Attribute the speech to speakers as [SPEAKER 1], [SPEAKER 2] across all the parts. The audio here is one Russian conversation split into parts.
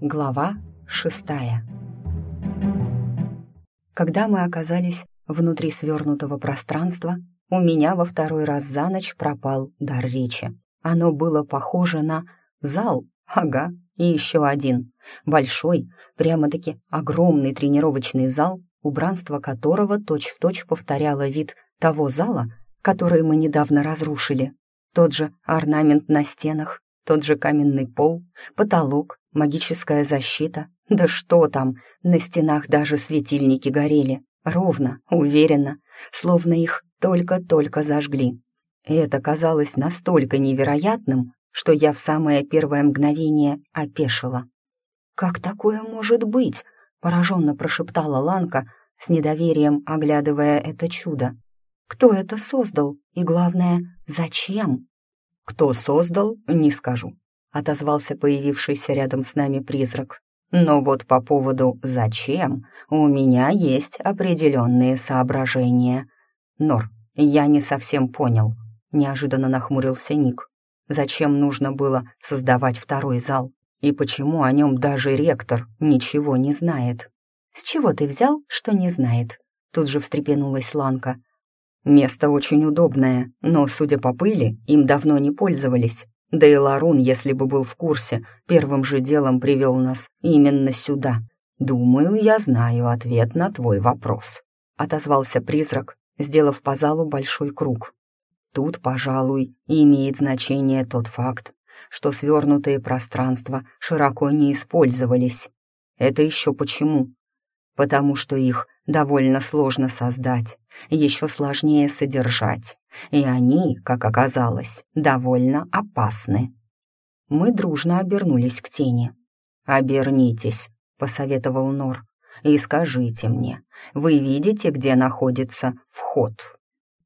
[SPEAKER 1] Глава шестая Когда мы оказались внутри свернутого пространства, у меня во второй раз за ночь пропал дар речи. Оно было похоже на зал, ага, и еще один. Большой, прямо-таки огромный тренировочный зал, убранство которого точь-в-точь точь повторяло вид того зала, который мы недавно разрушили. Тот же орнамент на стенах, тот же каменный пол, потолок, магическая защита. Да что там, на стенах даже светильники горели. Ровно, уверенно, словно их только-только зажгли. И это казалось настолько невероятным, что я в самое первое мгновение опешила. «Как такое может быть?» — пораженно прошептала Ланка, с недоверием оглядывая это чудо. «Кто это создал? И главное, зачем?» «Кто создал, не скажу», — отозвался появившийся рядом с нами призрак. «Но вот по поводу «зачем» у меня есть определенные соображения. Нор, я не совсем понял», — неожиданно нахмурился Ник. «Зачем нужно было создавать второй зал? И почему о нем даже ректор ничего не знает?» «С чего ты взял, что не знает?» Тут же встрепенулась Ланка. «Место очень удобное, но, судя по пыли, им давно не пользовались. Да и Ларун, если бы был в курсе, первым же делом привел нас именно сюда. Думаю, я знаю ответ на твой вопрос», — отозвался призрак, сделав по залу большой круг. Тут, пожалуй, имеет значение тот факт, что свернутые пространства широко не использовались. Это еще почему? Потому что их довольно сложно создать, еще сложнее содержать, и они, как оказалось, довольно опасны. Мы дружно обернулись к тени. «Обернитесь», — посоветовал Нор, — «и скажите мне, вы видите, где находится вход?»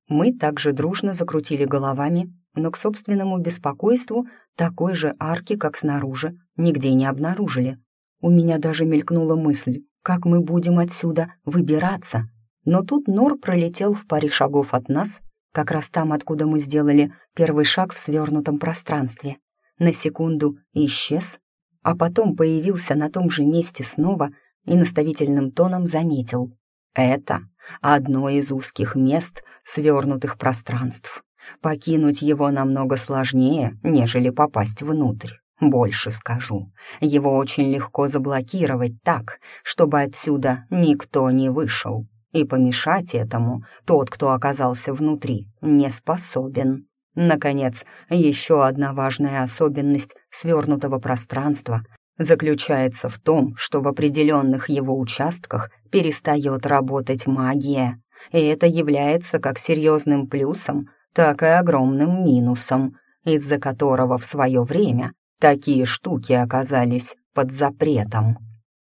[SPEAKER 1] Мы также дружно закрутили головами, но к собственному беспокойству такой же арки, как снаружи, нигде не обнаружили. У меня даже мелькнула мысль, как мы будем отсюда выбираться. Но тут Нор пролетел в паре шагов от нас, как раз там, откуда мы сделали первый шаг в свернутом пространстве. На секунду исчез, а потом появился на том же месте снова и наставительным тоном заметил. Это одно из узких мест свернутых пространств. Покинуть его намного сложнее, нежели попасть внутрь. Больше скажу, его очень легко заблокировать так, чтобы отсюда никто не вышел. И помешать этому тот, кто оказался внутри, не способен. Наконец, еще одна важная особенность свернутого пространства заключается в том, что в определенных его участках перестает работать магия, и это является как серьезным плюсом, так и огромным минусом, из-за которого в свое время Такие штуки оказались под запретом.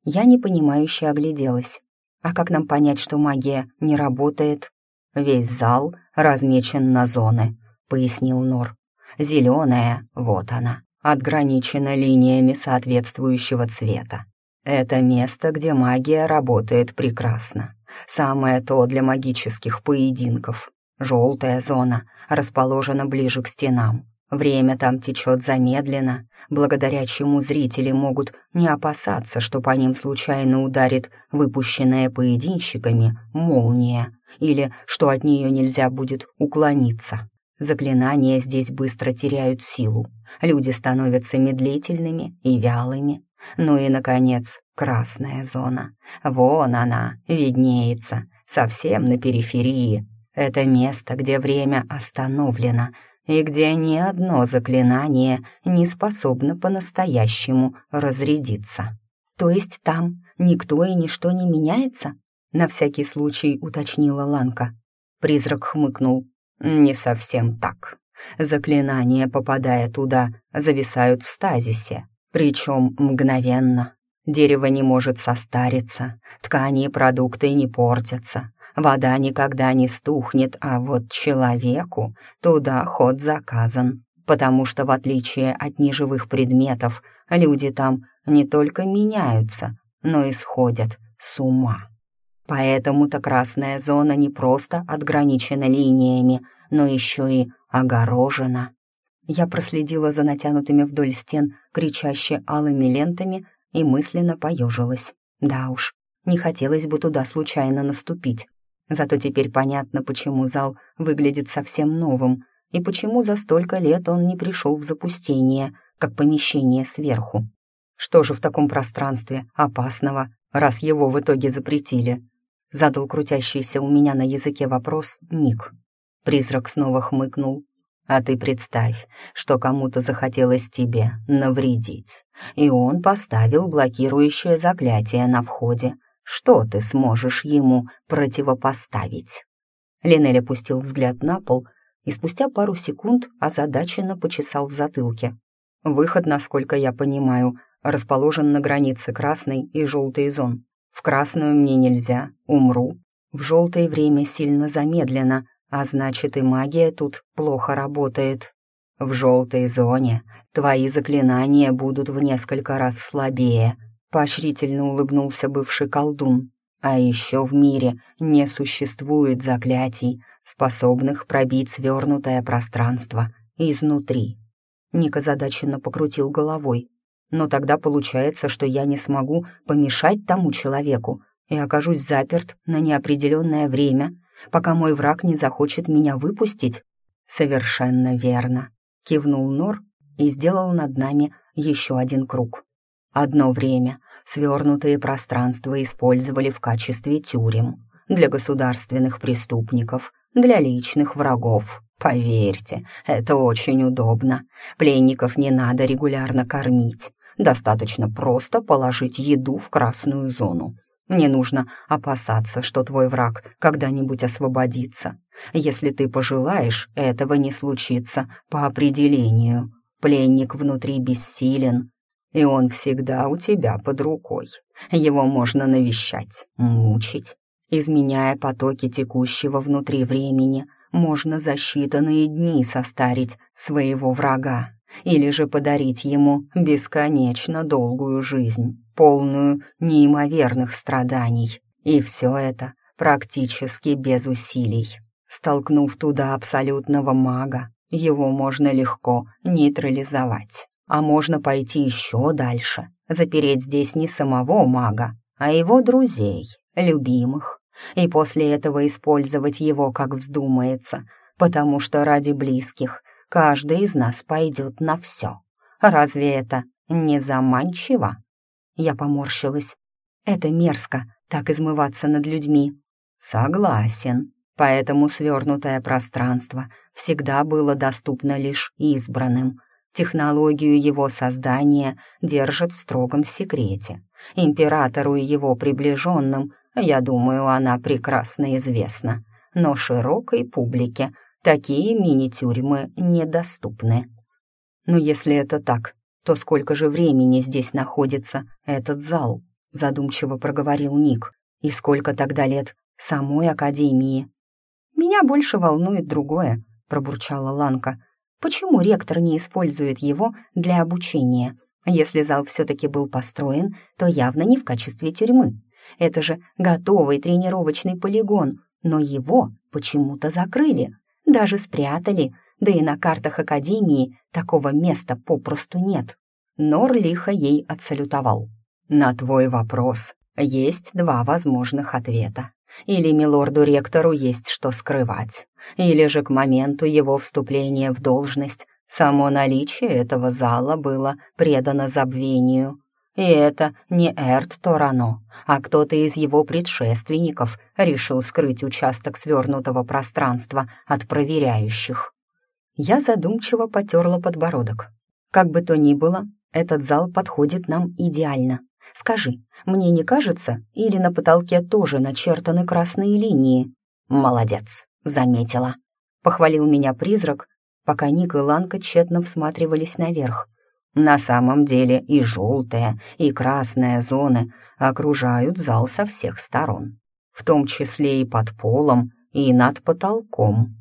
[SPEAKER 1] Я непонимающе огляделась. А как нам понять, что магия не работает? Весь зал размечен на зоны, пояснил Нор. Зеленая, вот она, отграничена линиями соответствующего цвета. Это место, где магия работает прекрасно. Самое то для магических поединков. Желтая зона расположена ближе к стенам. Время там течет замедленно, благодаря чему зрители могут не опасаться, что по ним случайно ударит выпущенная поединщиками молния, или что от нее нельзя будет уклониться. Заклинания здесь быстро теряют силу, люди становятся медлительными и вялыми. Ну и, наконец, красная зона. Вон она, виднеется, совсем на периферии. Это место, где время остановлено — и где ни одно заклинание не способно по-настоящему разрядиться. То есть там никто и ничто не меняется? На всякий случай уточнила Ланка. Призрак хмыкнул. Не совсем так. Заклинания, попадая туда, зависают в стазисе, причем мгновенно. Дерево не может состариться, ткани и продукты не портятся, Вода никогда не стухнет, а вот человеку туда ход заказан, потому что, в отличие от неживых предметов, люди там не только меняются, но и сходят с ума. Поэтому-то красная зона не просто отграничена линиями, но еще и огорожена. Я проследила за натянутыми вдоль стен кричаще алыми лентами и мысленно поежилась. Да уж, не хотелось бы туда случайно наступить. Зато теперь понятно, почему зал выглядит совсем новым, и почему за столько лет он не пришел в запустение, как помещение сверху. Что же в таком пространстве опасного, раз его в итоге запретили? Задал крутящийся у меня на языке вопрос Ник. Призрак снова хмыкнул. «А ты представь, что кому-то захотелось тебе навредить, и он поставил блокирующее заклятие на входе. Что ты сможешь ему противопоставить?» Линель опустил взгляд на пол и спустя пару секунд озадаченно почесал в затылке. Выход, насколько я понимаю, расположен на границе красной и желтой зон. В красную мне нельзя, умру. В желтое время сильно замедлено, а значит и магия тут плохо работает. В желтой зоне твои заклинания будут в несколько раз слабее, поощрительно улыбнулся бывший колдун. А еще в мире не существует заклятий, способных пробить свернутое пространство изнутри. Ник озадаченно покрутил головой. «Но тогда получается, что я не смогу помешать тому человеку и окажусь заперт на неопределенное время, пока мой враг не захочет меня выпустить?» «Совершенно верно», — кивнул Нор и сделал над нами еще один круг. Одно время свернутые пространства использовали в качестве тюрем для государственных преступников, для личных врагов. Поверьте, это очень удобно. Пленников не надо регулярно кормить. Достаточно просто положить еду в красную зону. Не нужно опасаться, что твой враг когда-нибудь освободится. Если ты пожелаешь, этого не случится по определению. Пленник внутри бессилен, и он всегда у тебя под рукой. Его можно навещать, мучить, изменяя потоки текущего внутри времени — можно за считанные дни состарить своего врага или же подарить ему бесконечно долгую жизнь, полную неимоверных страданий. И все это практически без усилий. Столкнув туда абсолютного мага, его можно легко нейтрализовать. А можно пойти еще дальше, запереть здесь не самого мага, а его друзей, любимых, и после этого использовать его, как вздумается, потому что ради близких каждый из нас пойдет на все. Разве это не заманчиво?» Я поморщилась. «Это мерзко, так измываться над людьми». «Согласен. Поэтому свернутое пространство всегда было доступно лишь избранным. Технологию его создания держат в строгом секрете. Императору и его приближенным я думаю, она прекрасно известна, но широкой публике такие мини-тюрьмы недоступны. Но если это так, то сколько же времени здесь находится этот зал? Задумчиво проговорил Ник. И сколько тогда лет самой Академии? Меня больше волнует другое, пробурчала Ланка. Почему ректор не использует его для обучения? Если зал все-таки был построен, то явно не в качестве тюрьмы. Это же готовый тренировочный полигон, но его почему-то закрыли, даже спрятали, да и на картах Академии такого места попросту нет. Нор лихо ей отсалютовал. «На твой вопрос есть два возможных ответа. Или милорду-ректору есть что скрывать, или же к моменту его вступления в должность само наличие этого зала было предано забвению, и это не Эрт Торано, а кто-то из его предшественников решил скрыть участок свернутого пространства от проверяющих. Я задумчиво потерла подбородок. Как бы то ни было, этот зал подходит нам идеально. Скажи, мне не кажется, или на потолке тоже начертаны красные линии? Молодец, заметила. Похвалил меня призрак, пока Ник и Ланка тщетно всматривались наверх. На самом деле и желтая, и красная зоны окружают зал со всех сторон, в том числе и под полом, и над потолком.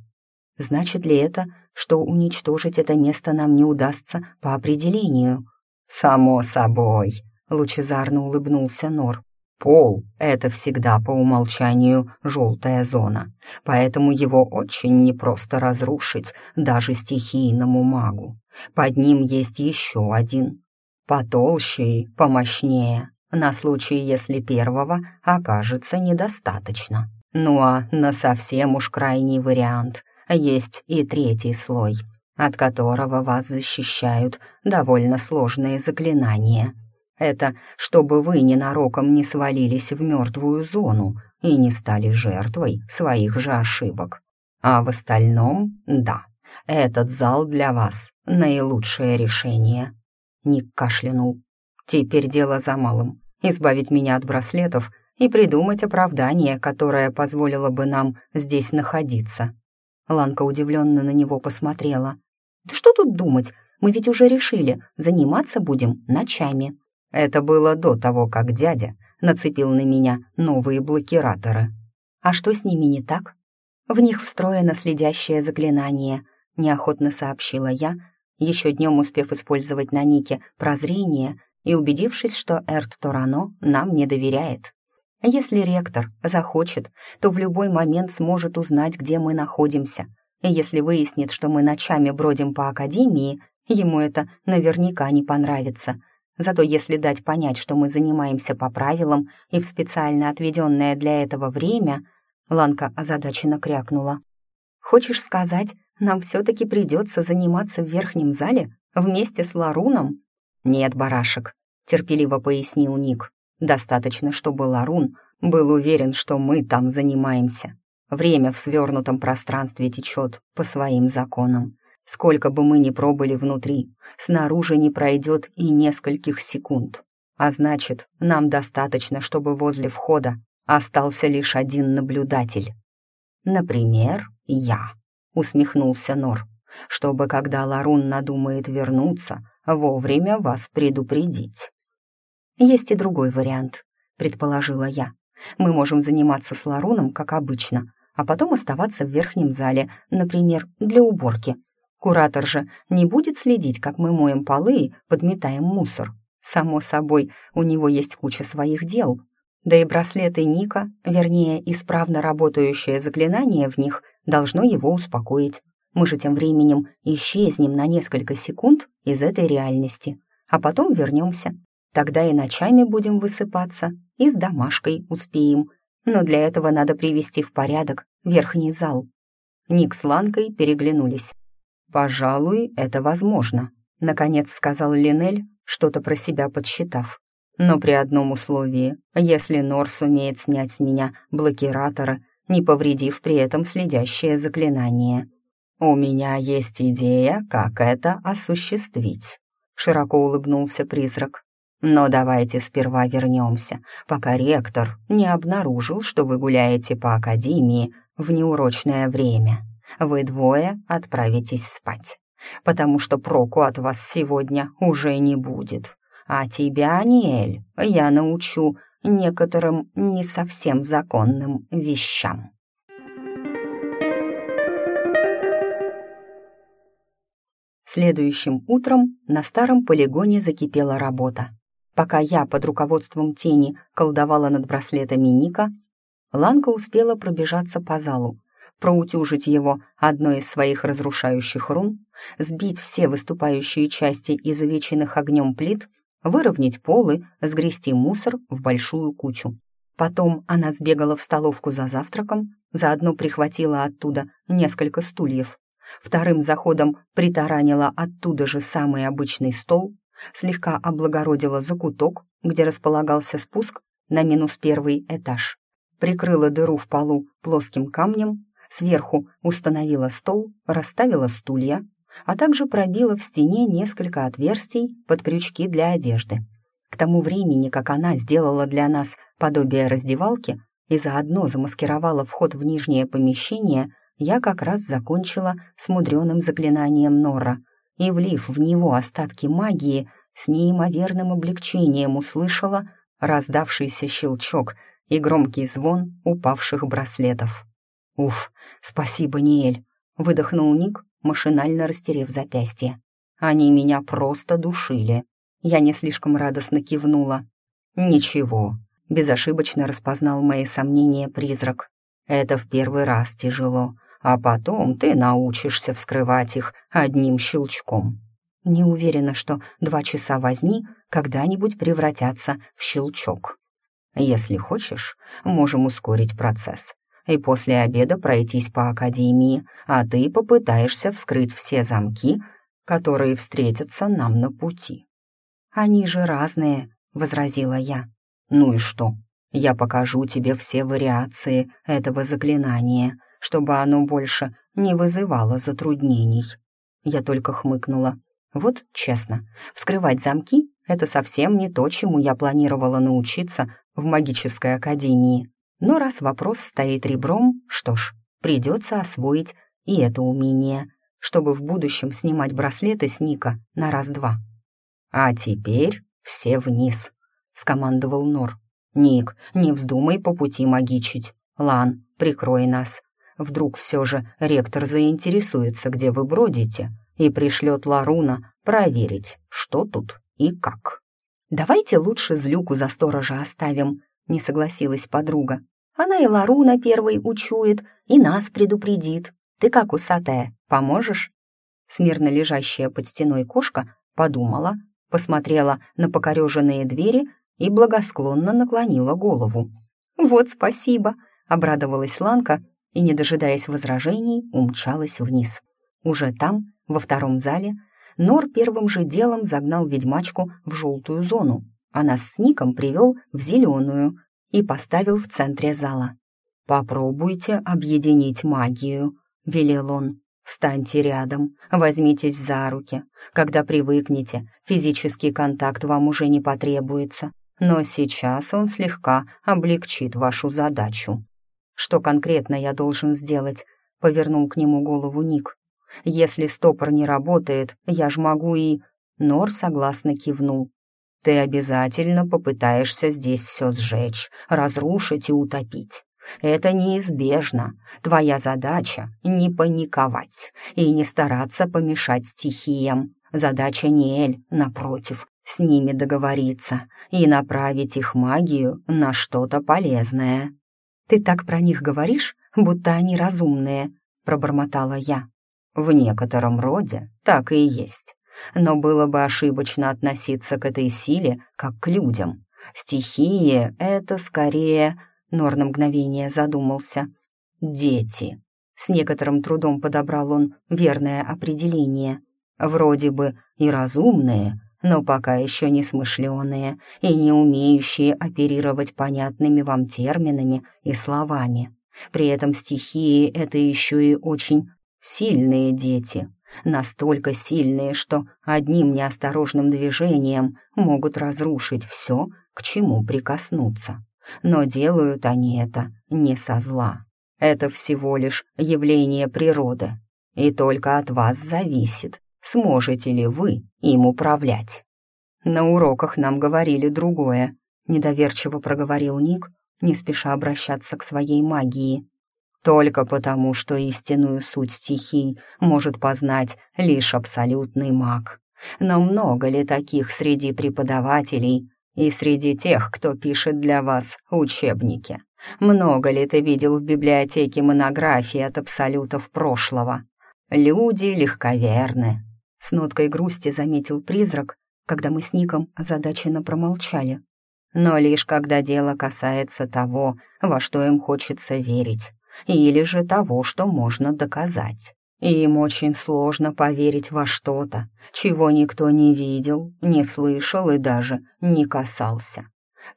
[SPEAKER 1] Значит ли это, что уничтожить это место нам не удастся по определению? «Само собой», — лучезарно улыбнулся Нор. «Пол — это всегда по умолчанию желтая зона, поэтому его очень непросто разрушить даже стихийному магу. Под ним есть еще один. потолще и помощнее, на случай, если первого окажется недостаточно. Ну а на совсем уж крайний вариант есть и третий слой, от которого вас защищают довольно сложные заклинания. Это чтобы вы ненароком не свалились в мертвую зону и не стали жертвой своих же ошибок. А в остальном, да, этот зал для вас — наилучшее решение». Ник кашлянул. «Теперь дело за малым — избавить меня от браслетов и придумать оправдание, которое позволило бы нам здесь находиться». Ланка удивленно на него посмотрела. «Да что тут думать? Мы ведь уже решили, заниматься будем ночами». Это было до того, как дядя нацепил на меня новые блокираторы. А что с ними не так? В них встроено следящее заклинание, неохотно сообщила я, еще днем успев использовать на Нике прозрение и убедившись, что Эрт Торано нам не доверяет. Если ректор захочет, то в любой момент сможет узнать, где мы находимся. И если выяснит, что мы ночами бродим по академии, ему это наверняка не понравится. Зато если дать понять, что мы занимаемся по правилам и в специально отведенное для этого время, Ланка озадаченно крякнула. «Хочешь сказать, нам все-таки придется заниматься в верхнем зале вместе с Ларуном?» «Нет, барашек», — терпеливо пояснил Ник. «Достаточно, чтобы Ларун был уверен, что мы там занимаемся. Время в свернутом пространстве течет по своим законам. Сколько бы мы ни пробыли внутри, снаружи не пройдет и нескольких секунд. А значит, нам достаточно, чтобы возле входа остался лишь один наблюдатель. Например, я усмехнулся Нор, чтобы, когда Ларун надумает вернуться, вовремя вас предупредить. Есть и другой вариант, предположила я. Мы можем заниматься с Ларуном, как обычно, а потом оставаться в верхнем зале, например, для уборки. Куратор же не будет следить, как мы моем полы и подметаем мусор. Само собой, у него есть куча своих дел. Да и браслеты Ника, вернее, исправно работающее заклинание в них, должно его успокоить. Мы же тем временем исчезнем на несколько секунд из этой реальности, а потом вернемся. Тогда и ночами будем высыпаться, и с домашкой успеем. Но для этого надо привести в порядок верхний зал. Ник с Ланкой переглянулись. «Пожалуй, это возможно», — наконец сказал Линель, что-то про себя подсчитав. «Но при одном условии, если Нор сумеет снять с меня блокираторы не повредив при этом следящее заклинание. «У меня есть идея, как это осуществить», — широко улыбнулся призрак. «Но давайте сперва вернемся, пока ректор не обнаружил, что вы гуляете по академии в неурочное время. Вы двое отправитесь спать, потому что проку от вас сегодня уже не будет. А тебя, Ниэль, я научу некоторым не совсем законным вещам. Следующим утром на старом полигоне закипела работа. Пока я под руководством тени колдовала над браслетами Ника, Ланка успела пробежаться по залу, проутюжить его одной из своих разрушающих рун, сбить все выступающие части изувеченных огнем плит выровнять полы, сгрести мусор в большую кучу. Потом она сбегала в столовку за завтраком, заодно прихватила оттуда несколько стульев. Вторым заходом притаранила оттуда же самый обычный стол, слегка облагородила закуток, где располагался спуск на минус первый этаж. Прикрыла дыру в полу плоским камнем, сверху установила стол, расставила стулья, а также пробила в стене несколько отверстий под крючки для одежды. К тому времени, как она сделала для нас подобие раздевалки и заодно замаскировала вход в нижнее помещение, я как раз закончила с мудреным заклинанием Нора и, влив в него остатки магии, с неимоверным облегчением услышала раздавшийся щелчок и громкий звон упавших браслетов. «Уф, спасибо, Ниэль!» — выдохнул Ник, машинально растерев запястье. Они меня просто душили. Я не слишком радостно кивнула. «Ничего», — безошибочно распознал мои сомнения призрак. «Это в первый раз тяжело, а потом ты научишься вскрывать их одним щелчком». Не уверена, что два часа возни, когда-нибудь превратятся в щелчок. Если хочешь, можем ускорить процесс и после обеда пройтись по академии, а ты попытаешься вскрыть все замки, которые встретятся нам на пути». «Они же разные», — возразила я. «Ну и что? Я покажу тебе все вариации этого заклинания, чтобы оно больше не вызывало затруднений». Я только хмыкнула. Вот честно, вскрывать замки — это совсем не то, чему я планировала научиться в магической академии. Но раз вопрос стоит ребром, что ж, придется освоить и это умение, чтобы в будущем снимать браслеты с Ника на раз-два. «А теперь все вниз», — скомандовал Нор. «Ник, не вздумай по пути магичить. Лан, прикрой нас. Вдруг все же ректор заинтересуется, где вы бродите, и пришлет Ларуна проверить, что тут и как». «Давайте лучше злюку за сторожа оставим», — не согласилась подруга. «Она и Ларуна первой учует, и нас предупредит. Ты как, усатая, поможешь?» Смирно лежащая под стеной кошка подумала, посмотрела на покореженные двери и благосклонно наклонила голову. «Вот спасибо!» — обрадовалась Ланка и, не дожидаясь возражений, умчалась вниз. Уже там, во втором зале, Нор первым же делом загнал ведьмачку в желтую зону, а нас с Ником привел в зеленую и поставил в центре зала. «Попробуйте объединить магию», — велел он. «Встаньте рядом, возьмитесь за руки. Когда привыкнете, физический контакт вам уже не потребуется, но сейчас он слегка облегчит вашу задачу». «Что конкретно я должен сделать?» — повернул к нему голову Ник. «Если стопор не работает, я ж могу и...» Нор согласно кивнул. «Ты обязательно попытаешься здесь все сжечь, разрушить и утопить. Это неизбежно. Твоя задача — не паниковать и не стараться помешать стихиям. Задача Ниэль, напротив, с ними договориться и направить их магию на что-то полезное. «Ты так про них говоришь, будто они разумные», — пробормотала я. «В некотором роде так и есть. Но было бы ошибочно относиться к этой силе как к людям. Стихии — это скорее Нор на мгновение задумался. «Дети». С некоторым трудом подобрал он верное определение. Вроде бы и разумные, но пока еще не смышленые и не умеющие оперировать понятными вам терминами и словами. При этом стихии — это еще и очень сильные дети, настолько сильные, что одним неосторожным движением могут разрушить все, к чему прикоснуться. Но делают они это не со зла. Это всего лишь явление природы. И только от вас зависит, сможете ли вы им управлять. На уроках нам говорили другое, недоверчиво проговорил Ник, не спеша обращаться к своей магии. Только потому, что истинную суть стихий может познать лишь абсолютный маг. Но много ли таких среди преподавателей, и среди тех, кто пишет для вас учебники. Много ли ты видел в библиотеке монографии от абсолютов прошлого? Люди легковерны. С ноткой грусти заметил призрак, когда мы с Ником озадаченно промолчали. Но лишь когда дело касается того, во что им хочется верить, или же того, что можно доказать. И им очень сложно поверить во что-то, чего никто не видел, не слышал и даже не касался.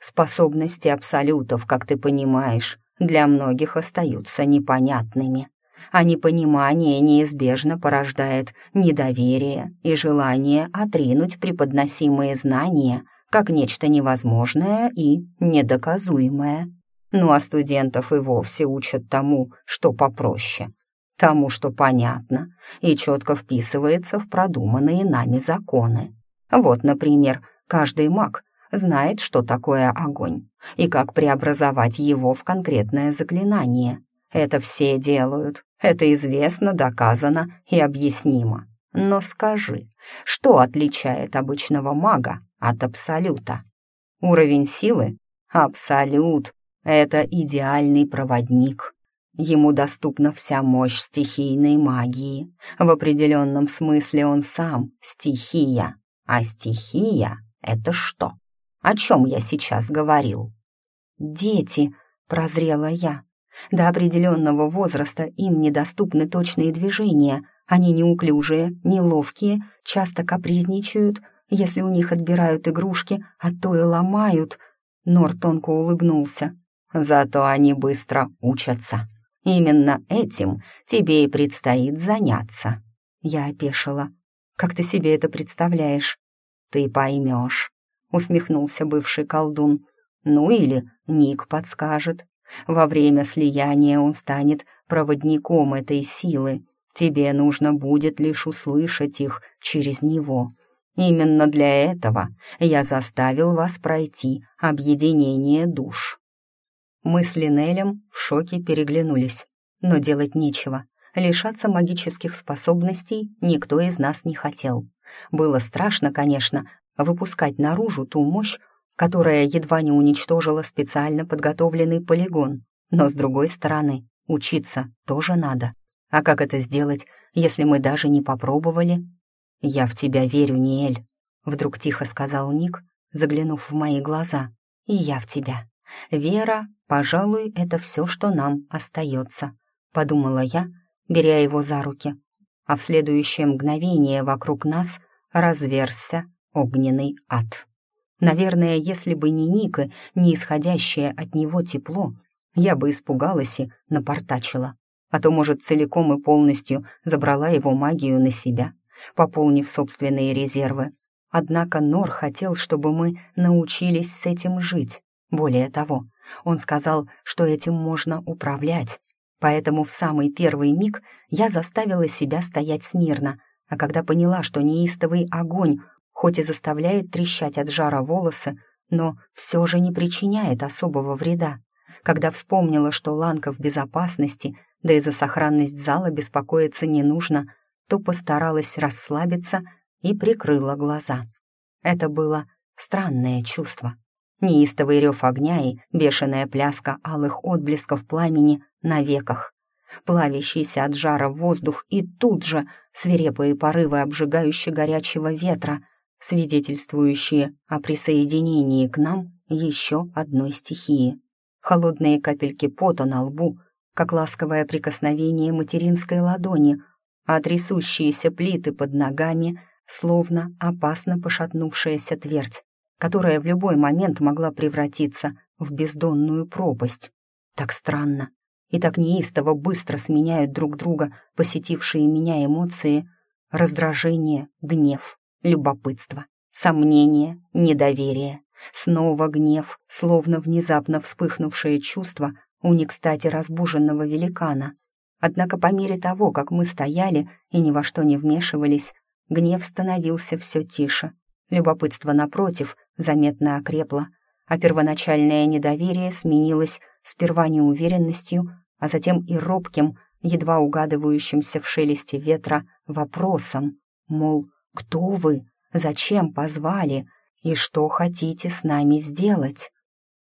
[SPEAKER 1] Способности абсолютов, как ты понимаешь, для многих остаются непонятными, а непонимание неизбежно порождает недоверие и желание отринуть преподносимые знания как нечто невозможное и недоказуемое. Ну а студентов и вовсе учат тому, что попроще — тому, что понятно и четко вписывается в продуманные нами законы. Вот, например, каждый маг знает, что такое огонь и как преобразовать его в конкретное заклинание. Это все делают, это известно, доказано и объяснимо. Но скажи, что отличает обычного мага от абсолюта? Уровень силы? Абсолют — это идеальный проводник, Ему доступна вся мощь стихийной магии. В определенном смысле он сам — стихия. А стихия — это что? О чем я сейчас говорил?» «Дети», — прозрела я. До определенного возраста им недоступны точные движения, они неуклюжие, неловкие, часто капризничают, если у них отбирают игрушки, а то и ломают. Нор тонко улыбнулся. Зато они быстро учатся. Именно этим тебе и предстоит заняться. Я опешила. Как ты себе это представляешь? Ты поймешь, усмехнулся бывший колдун. Ну или Ник подскажет. Во время слияния он станет проводником этой силы. Тебе нужно будет лишь услышать их через него. Именно для этого я заставил вас пройти объединение душ». Мы с Линелем в шоке переглянулись, но делать нечего. Лишаться магических способностей никто из нас не хотел. Было страшно, конечно, выпускать наружу ту мощь, которая едва не уничтожила специально подготовленный полигон. Но, с другой стороны, учиться тоже надо. А как это сделать, если мы даже не попробовали? «Я в тебя верю, Ниэль», — вдруг тихо сказал Ник, заглянув в мои глаза. «И я в тебя. Вера, пожалуй, это все, что нам остается», — подумала я, беря его за руки. А в следующее мгновение вокруг нас разверзся огненный ад. Наверное, если бы не Ника, не исходящее от него тепло, я бы испугалась и напортачила. А то, может, целиком и полностью забрала его магию на себя, пополнив собственные резервы. Однако Нор хотел, чтобы мы научились с этим жить. Более того, он сказал, что этим можно управлять. Поэтому в самый первый миг я заставила себя стоять смирно, а когда поняла, что неистовый огонь хоть и заставляет трещать от жара волосы, но все же не причиняет особого вреда. Когда вспомнила, что Ланка в безопасности, да и за сохранность зала беспокоиться не нужно, то постаралась расслабиться и прикрыла глаза. Это было странное чувство. Неистовый рев огня и бешеная пляска алых отблесков пламени на веках. Плавящийся от жара воздух и тут же свирепые порывы обжигающе горячего ветра — свидетельствующие о присоединении к нам еще одной стихии. Холодные капельки пота на лбу, как ласковое прикосновение материнской ладони, а трясущиеся плиты под ногами, словно опасно пошатнувшаяся твердь, которая в любой момент могла превратиться в бездонную пропасть. Так странно и так неистово быстро сменяют друг друга посетившие меня эмоции, раздражение, гнев, любопытство, сомнение, недоверие, снова гнев, словно внезапно вспыхнувшее чувство у не кстати разбуженного великана. Однако по мере того, как мы стояли и ни во что не вмешивались, гнев становился все тише. Любопытство, напротив, заметно окрепло, а первоначальное недоверие сменилось сперва неуверенностью, а затем и робким, едва угадывающимся в шелесте ветра, вопросом, мол, кто вы? Зачем позвали? И что хотите с нами сделать?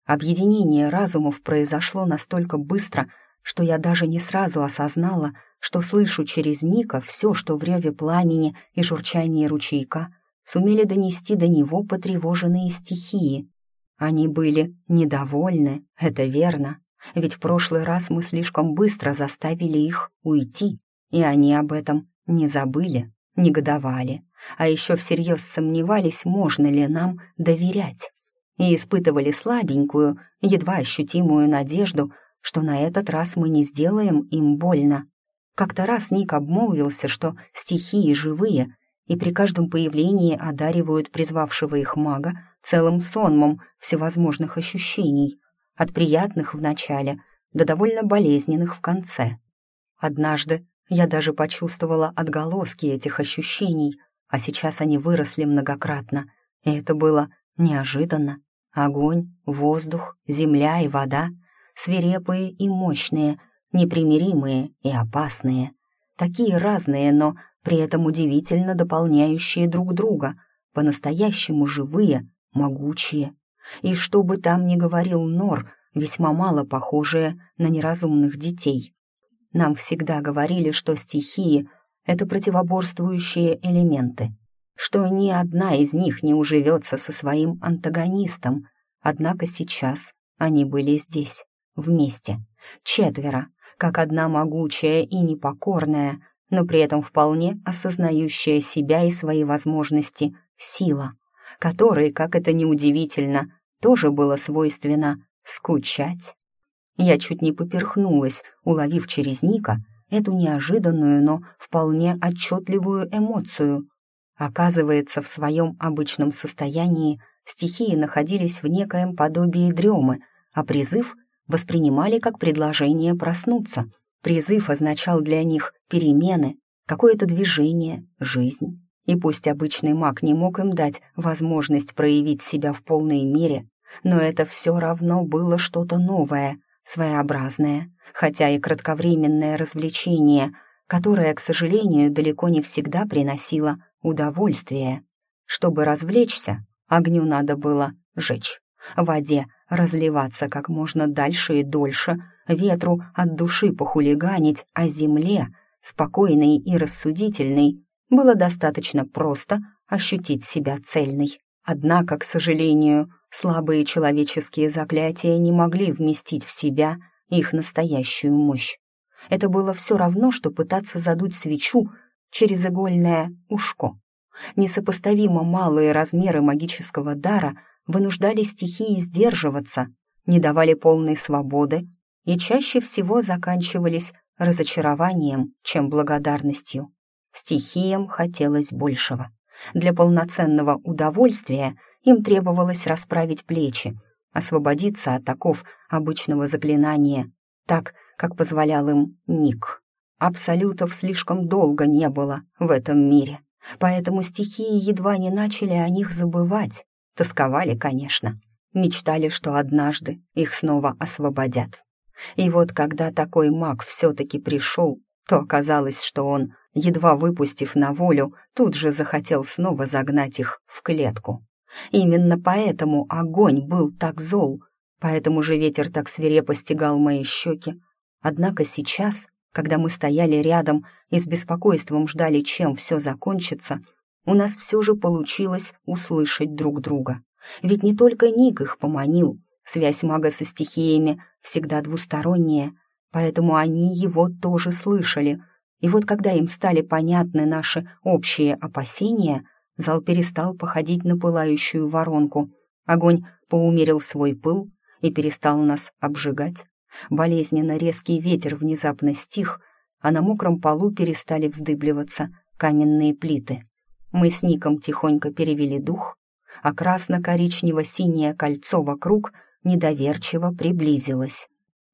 [SPEAKER 1] Объединение разумов произошло настолько быстро, что я даже не сразу осознала, что слышу через Ника все, что в реве пламени и журчании ручейка сумели донести до него потревоженные стихии. Они были недовольны, это верно, ведь в прошлый раз мы слишком быстро заставили их уйти, и они об этом не забыли, негодовали а еще всерьез сомневались, можно ли нам доверять, и испытывали слабенькую, едва ощутимую надежду, что на этот раз мы не сделаем им больно. Как-то раз Ник обмолвился, что стихии живые, и при каждом появлении одаривают призвавшего их мага целым сонмом всевозможных ощущений, от приятных в начале до довольно болезненных в конце. Однажды я даже почувствовала отголоски этих ощущений — а сейчас они выросли многократно, и это было неожиданно. Огонь, воздух, земля и вода, свирепые и мощные, непримиримые и опасные, такие разные, но при этом удивительно дополняющие друг друга, по-настоящему живые, могучие. И что бы там ни говорил Нор, весьма мало похожие на неразумных детей. Нам всегда говорили, что стихии — это противоборствующие элементы. что ни одна из них не уживется со своим антагонистом. Однако сейчас они были здесь, вместе, четверо, как одна могучая и непокорная, но при этом вполне осознающая себя и свои возможности сила, которой, как это неудивительно, тоже было свойственно скучать. Я чуть не поперхнулась, уловив через Ника эту неожиданную, но вполне отчетливую эмоцию. Оказывается, в своем обычном состоянии стихии находились в некоем подобии дремы, а призыв воспринимали как предложение проснуться. Призыв означал для них перемены, какое-то движение, жизнь. И пусть обычный маг не мог им дать возможность проявить себя в полной мере, но это все равно было что-то новое, своеобразное, хотя и кратковременное развлечение, которое, к сожалению, далеко не всегда приносило удовольствие. Чтобы развлечься, огню надо было жечь, воде разливаться как можно дальше и дольше, ветру от души похулиганить, а земле, спокойной и рассудительной, было достаточно просто ощутить себя цельной. Однако, к сожалению, слабые человеческие заклятия не могли вместить в себя их настоящую мощь. Это было все равно, что пытаться задуть свечу через игольное ушко. Несопоставимо малые размеры магического дара вынуждали стихии сдерживаться, не давали полной свободы и чаще всего заканчивались разочарованием, чем благодарностью. Стихиям хотелось большего. Для полноценного удовольствия им требовалось расправить плечи, освободиться от оков обычного заклинания, так, как позволял им Ник. Абсолютов слишком долго не было в этом мире, поэтому стихии едва не начали о них забывать. Тосковали, конечно. Мечтали, что однажды их снова освободят. И вот когда такой маг все-таки пришел, то оказалось, что он, едва выпустив на волю, тут же захотел снова загнать их в клетку. Именно поэтому огонь был так зол, поэтому же ветер так свирепо стегал мои щеки. Однако сейчас когда мы стояли рядом и с беспокойством ждали, чем все закончится, у нас все же получилось услышать друг друга. Ведь не только Ник их поманил, связь мага со стихиями всегда двусторонняя, поэтому они его тоже слышали. И вот когда им стали понятны наши общие опасения, зал перестал походить на пылающую воронку. Огонь поумерил свой пыл и перестал нас обжигать. Болезненно резкий ветер внезапно стих, а на мокром полу перестали вздыбливаться каменные плиты. Мы с Ником тихонько перевели дух, а красно-коричнево-синее кольцо вокруг недоверчиво приблизилось.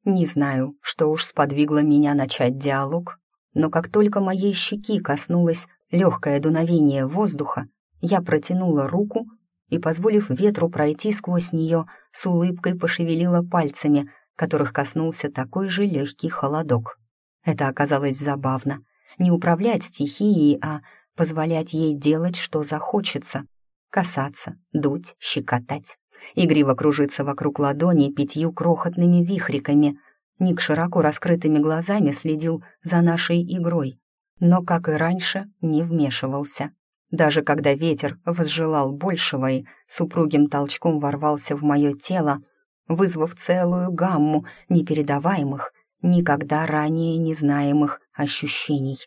[SPEAKER 1] Не знаю, что уж сподвигло меня начать диалог, но как только моей щеки коснулось легкое дуновение воздуха, я протянула руку и, позволив ветру пройти сквозь нее, с улыбкой пошевелила пальцами, которых коснулся такой же легкий холодок. Это оказалось забавно. Не управлять стихией, а позволять ей делать, что захочется. Касаться, дуть, щекотать. Игриво кружиться вокруг ладони пятью крохотными вихриками. Ник широко раскрытыми глазами следил за нашей игрой, но, как и раньше, не вмешивался. Даже когда ветер возжелал большего и супругим толчком ворвался в мое тело, вызвав целую гамму непередаваемых, никогда ранее незнаемых ощущений,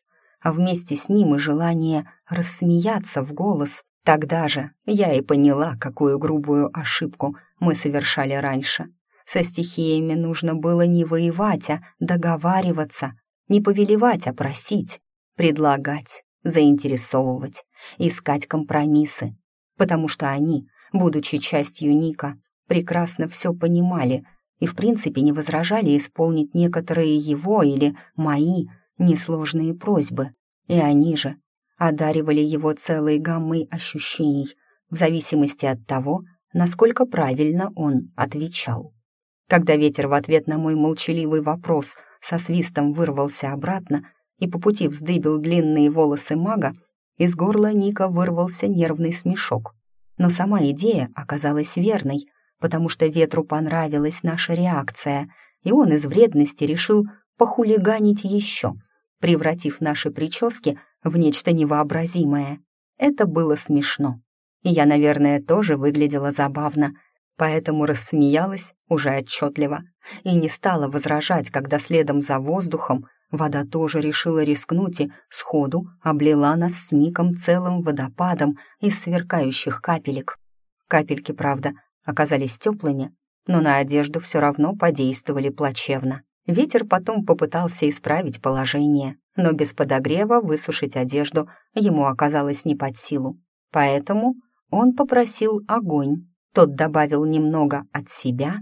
[SPEAKER 1] а вместе с ним и желание рассмеяться в голос. Тогда же я и поняла, какую грубую ошибку мы совершали раньше. Со стихиями нужно было не воевать, а договариваться, не повелевать, а просить, предлагать, заинтересовывать, искать компромиссы, потому что они, будучи частью Ника, прекрасно все понимали и в принципе не возражали исполнить некоторые его или мои несложные просьбы. И они же одаривали его целой гаммой ощущений в зависимости от того, насколько правильно он отвечал. Когда ветер в ответ на мой молчаливый вопрос со свистом вырвался обратно и по пути вздыбил длинные волосы мага, из горла Ника вырвался нервный смешок. Но сама идея оказалась верной — потому что ветру понравилась наша реакция, и он из вредности решил похулиганить еще, превратив наши прически в нечто невообразимое. Это было смешно. И я, наверное, тоже выглядела забавно, поэтому рассмеялась уже отчетливо и не стала возражать, когда следом за воздухом вода тоже решила рискнуть и сходу облила нас с Ником целым водопадом из сверкающих капелек. Капельки, правда, оказались теплыми, но на одежду все равно подействовали плачевно. Ветер потом попытался исправить положение, но без подогрева высушить одежду ему оказалось не под силу. Поэтому он попросил огонь. Тот добавил немного от себя,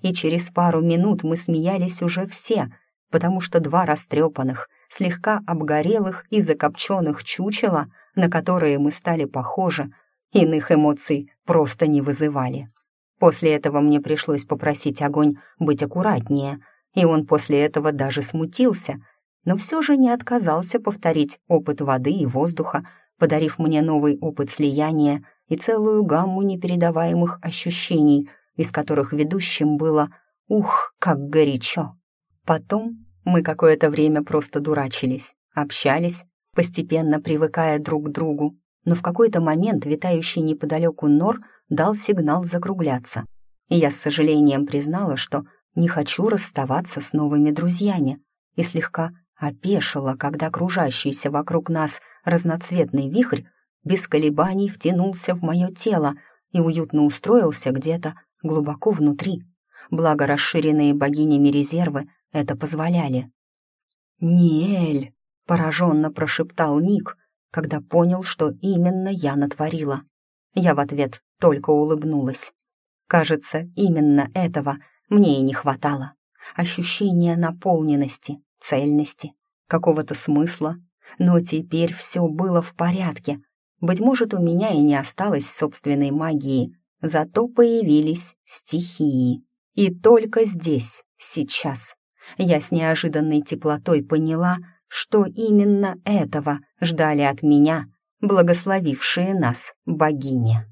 [SPEAKER 1] и через пару минут мы смеялись уже все, потому что два растрепанных, слегка обгорелых и закопченных чучела, на которые мы стали похожи, иных эмоций просто не вызывали. После этого мне пришлось попросить огонь быть аккуратнее, и он после этого даже смутился, но все же не отказался повторить опыт воды и воздуха, подарив мне новый опыт слияния и целую гамму непередаваемых ощущений, из которых ведущим было «Ух, как горячо!». Потом мы какое-то время просто дурачились, общались, постепенно привыкая друг к другу, но в какой-то момент витающий неподалеку нор дал сигнал закругляться, и я с сожалением признала, что не хочу расставаться с новыми друзьями, и слегка опешила, когда кружащийся вокруг нас разноцветный вихрь без колебаний втянулся в мое тело и уютно устроился где-то глубоко внутри. Благо расширенные богинями резервы это позволяли. «Ниэль!» — пораженно прошептал Ник, когда понял, что именно я натворила. Я в ответ только улыбнулась. Кажется, именно этого мне и не хватало. Ощущение наполненности, цельности, какого-то смысла. Но теперь все было в порядке. Быть может, у меня и не осталось собственной магии, зато появились стихии. И только здесь, сейчас, я с неожиданной теплотой поняла, что именно этого ждали от меня благословившие нас богини.